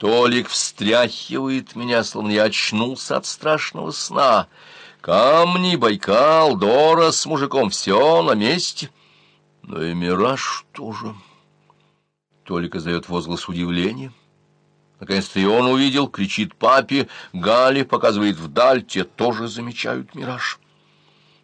Толик встряхивает меня, словно я очнулся от страшного сна. Камни, Байкал, Дора с мужиком — все на месте. Но и Мираж тоже. Толик издает возглас удивления. Наконец-то и он увидел, кричит папе, Гали показывает вдаль, те тоже замечают мираж.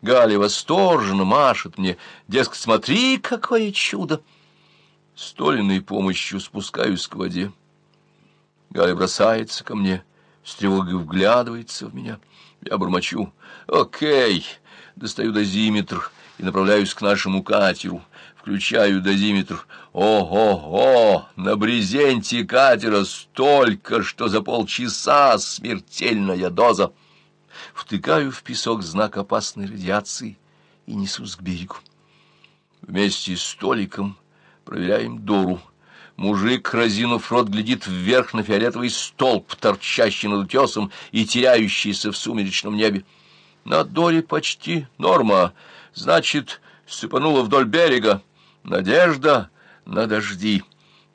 Галя восторженно машет мне, дескать, смотри, какое чудо! С Толиной помощью спускаюсь к воде. Галя бросается ко мне, с тревогой вглядывается в меня. Я бормочу «Окей!» Достаю дозиметр и направляюсь к нашему катеру. Включаю дозиметр. Ого-го! На брезенте катера столько, что за полчаса смертельная доза. Втыкаю в песок знак опасной радиации и несусь к берегу. Вместе с столиком проверяем Дору. Мужик, разинув рот, глядит вверх на фиолетовый столб, торчащий над утесом и теряющийся в сумеречном небе. На Доре почти норма, значит, сыпанула вдоль берега. Надежда на дожди.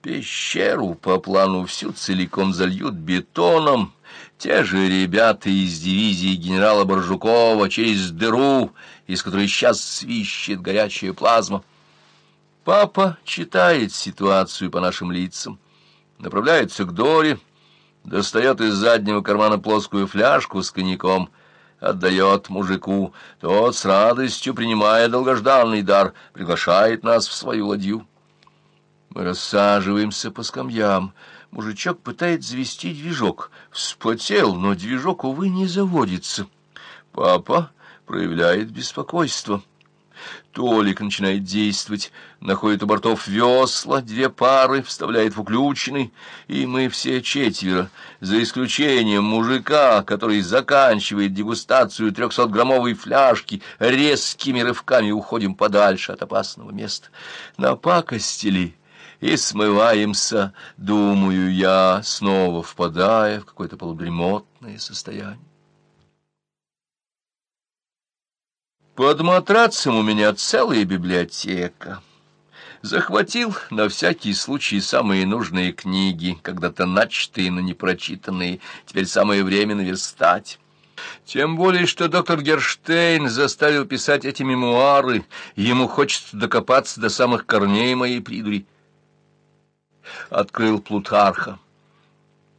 Пещеру по плану всю целиком зальют бетоном. Те же ребята из дивизии генерала Боржукова через дыру, из которой сейчас свищет горячая плазма. Папа читает ситуацию по нашим лицам, направляется к Доре, достает из заднего кармана плоскую фляжку с коньяком, отдает мужику. Тот с радостью, принимая долгожданный дар, приглашает нас в свою ладью. Мы рассаживаемся по скамьям. Мужичок пытает завести движок. Вспотел, но движок, увы, не заводится. Папа проявляет беспокойство. Толик начинает действовать, находит у бортов весла, две пары, вставляет в уключенный, и мы все четверо, за исключением мужика, который заканчивает дегустацию трехсотграммовой фляжки, резкими рывками уходим подальше от опасного места. Напакостили и смываемся, думаю я, снова впадая в какое-то полудремотное состояние. Под матрацем у меня целая библиотека. Захватил на всякий случай самые нужные книги, когда-то начатые, но не прочитанные, теперь самое время наверстать. Тем более, что доктор Герштейн заставил писать эти мемуары, ему хочется докопаться до самых корней моей придури. Открыл Плутарха.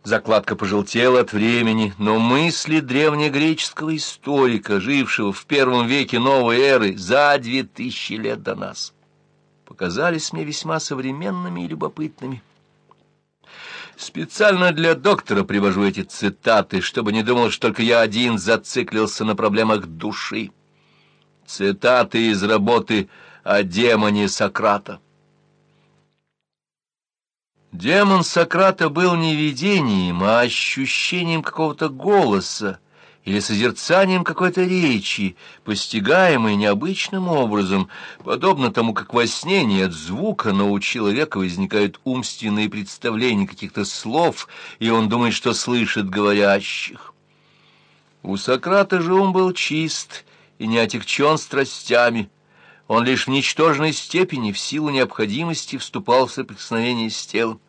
Закладка пожелтела от времени, но мысли древнегреческого историка, жившего в первом веке новой эры, за две тысячи лет до нас, показались мне весьма современными и любопытными. Специально для доктора привожу эти цитаты, чтобы не думал, что только я один зациклился на проблемах души. Цитаты из работы о демоне Сократа. Демон Сократа был не видением, а ощущением какого-то голоса или созерцанием какой-то речи, постигаемой необычным образом, подобно тому, как во сне нет звука, но у человека возникают умственные представления каких-то слов, и он думает, что слышит говорящих. У Сократа же ум был чист и не отягчен страстями, он лишь в ничтожной степени в силу необходимости вступал в соприкосновение с телом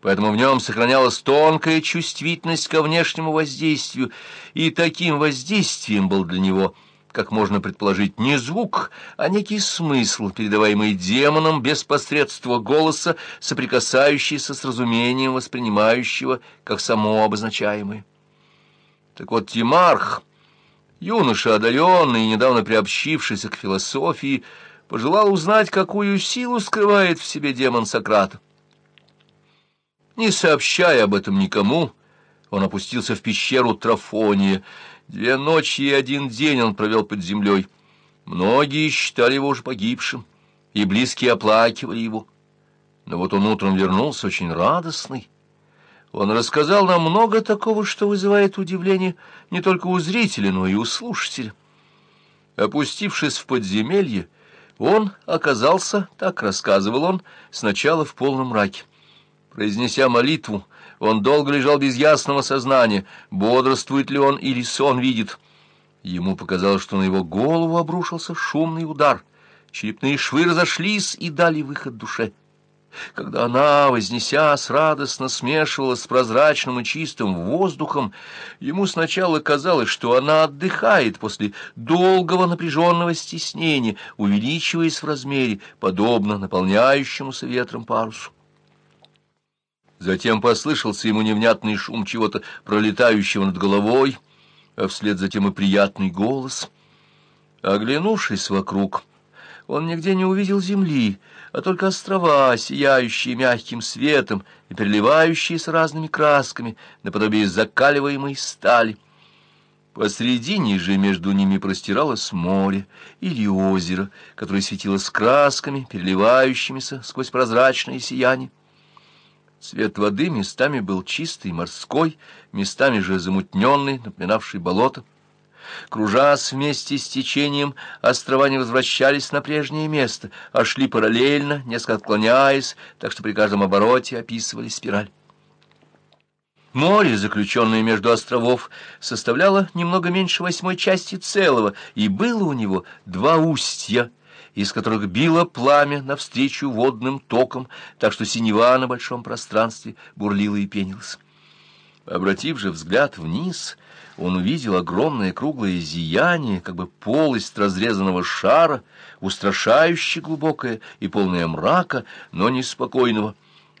поэтому в нем сохранялась тонкая чувствительность ко внешнему воздействию, и таким воздействием был для него, как можно предположить, не звук, а некий смысл, передаваемый демоном без посредства голоса, соприкасающийся с разумением воспринимающего как само обозначаемое. Так вот, Тимарх, юноша одаренный и недавно приобщившийся к философии, пожелал узнать, какую силу скрывает в себе демон Сократа. Не сообщая об этом никому, он опустился в пещеру Трафония. Две ночи и один день он провел под землей. Многие считали его уже погибшим, и близкие оплакивали его. Но вот он утром вернулся очень радостный. Он рассказал нам много такого, что вызывает удивление не только у зрителя, но и у слушателя. Опустившись в подземелье, он оказался, так рассказывал он, сначала в полном мраке. Произнеся молитву, он долго лежал без ясного сознания, бодрствует ли он или сон видит. Ему показалось, что на его голову обрушился шумный удар. Черепные швы разошлись и дали выход душе. Когда она, вознесясь, радостно смешивалась с прозрачным и чистым воздухом, ему сначала казалось, что она отдыхает после долгого напряженного стеснения, увеличиваясь в размере, подобно наполняющемуся ветром парусу. Затем послышался ему невнятный шум чего-то пролетающего над головой, а вслед затем и приятный голос. Оглянувшись вокруг, он нигде не увидел земли, а только острова, сияющие мягким светом и переливающиеся разными красками, наподобие закаливаемой стали. Посредине же между ними простиралось море или озеро, которое светилось красками, переливающимися сквозь прозрачное сияние. Цвет воды местами был чистый, морской, местами же замутненный, напоминавший болото. Кружась вместе с течением, острова не возвращались на прежнее место, а шли параллельно, несколько отклоняясь, так что при каждом обороте описывали спираль. Море, заключенное между островов, составляло немного меньше восьмой части целого, и было у него два устья, из которых било пламя навстречу водным токам, так что синева на большом пространстве бурлила и пенилась. Обратив же взгляд вниз — он увидел огромное круглое зияние, как бы полость разрезанного шара, устрашающе глубокое и полное мрака, но неспокойного,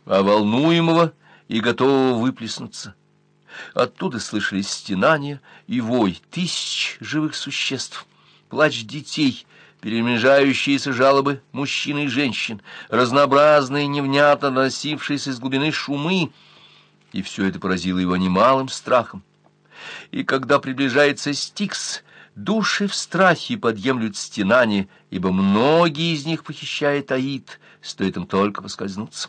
а волнуемого и готового выплеснуться. Оттуда слышались стенания и вой тысяч живых существ, плач детей, перемежающиеся жалобы мужчин и женщин, разнообразные невнятно носившиеся из глубины шумы, и все это поразило его немалым страхом и когда приближается Стикс, души в страхе подъемлют стенания, ибо многие из них похищает Аид, стоит им только поскользнуться.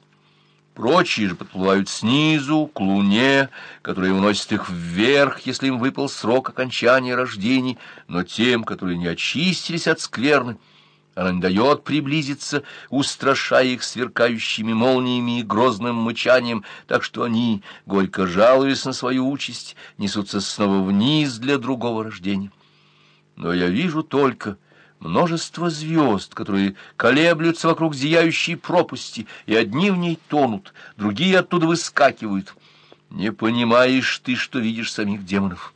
Прочие же подплывают снизу, к луне, которая уносит их вверх, если им выпал срок окончания рождений, но тем, которые не очистились от скверны, она не дает приблизиться, устрашая их сверкающими молниями и грозным мычанием, так что они, горько жалуясь на свою участь, несутся снова вниз для другого рождения. Но я вижу только множество звезд, которые колеблются вокруг зияющей пропасти, и одни в ней тонут, другие оттуда выскакивают. Не понимаешь ты, что видишь самих демонов.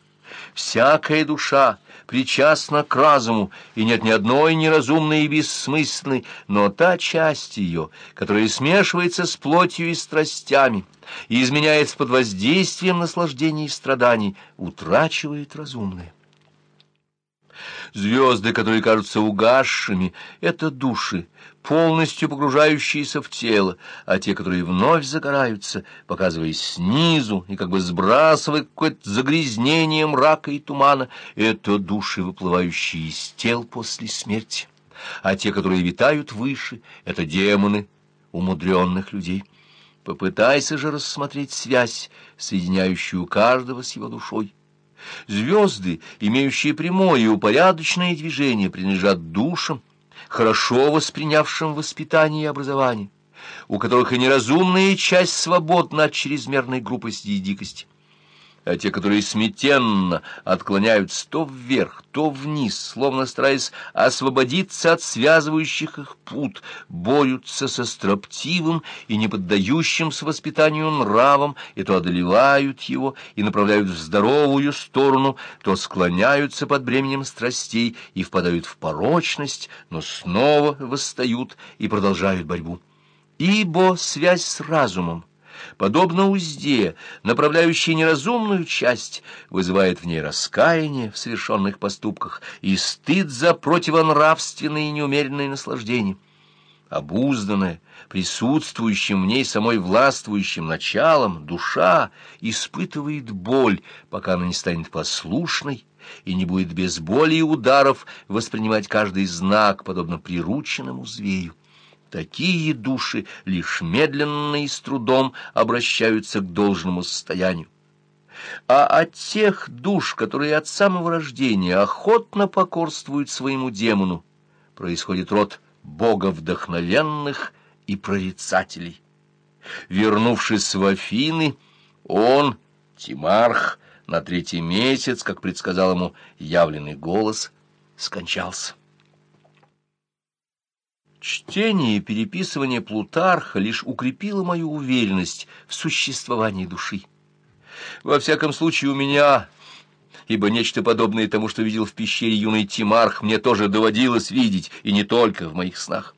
Всякая душа причастна к разуму, и нет ни одной неразумной и бессмысленной, но та часть ее, которая смешивается с плотью и страстями, и изменяется под воздействием наслаждений и страданий, утрачивает разумное. Звезды, которые кажутся угасшими, — это души, полностью погружающиеся в тело, а те, которые вновь загораются, показываясь снизу и как бы сбрасывая какое-то загрязнение мрака и тумана, это души, выплывающие из тел после смерти. А те, которые витают выше, это демоны умудренных людей. Попытайся же рассмотреть связь, соединяющую каждого с его душой. Звезды, имеющие прямое и упорядоченное движение, принадлежат душам, хорошо воспринявшим воспитание и образование, у которых и неразумная часть свободна от чрезмерной грубости и дикости а те, которые смятенно отклоняются то вверх, то вниз, словно стараясь освободиться от связывающих их пут, борются со строптивым и не поддающимся воспитанию нравом, и то одолевают его и направляют в здоровую сторону, то склоняются под бременем страстей и впадают в порочность, но снова восстают и продолжают борьбу. Ибо связь с разумом, подобно узде, направляющей неразумную часть, вызывает в ней раскаяние в совершенных поступках и стыд за противонравственные и неумеренные наслаждения. Обузданная, присутствующим в ней самой властвующим началом, душа испытывает боль, пока она не станет послушной, и не будет без боли и ударов воспринимать каждый знак, подобно прирученному зверю. Такие души лишь медленно и с трудом обращаются к должному состоянию. А от тех душ, которые от самого рождения охотно покорствуют своему демону, происходит род боговдохновенных и прорицателей. Вернувшись в Афины, он, Тимарх, на третий месяц, как предсказал ему явленный голос, скончался. Чтение и переписывание Плутарха лишь укрепило мою уверенность в существовании души. Во всяком случае, у меня, ибо нечто подобное тому, что видел в пещере юный Тимарх, мне тоже доводилось видеть, и не только в моих снах.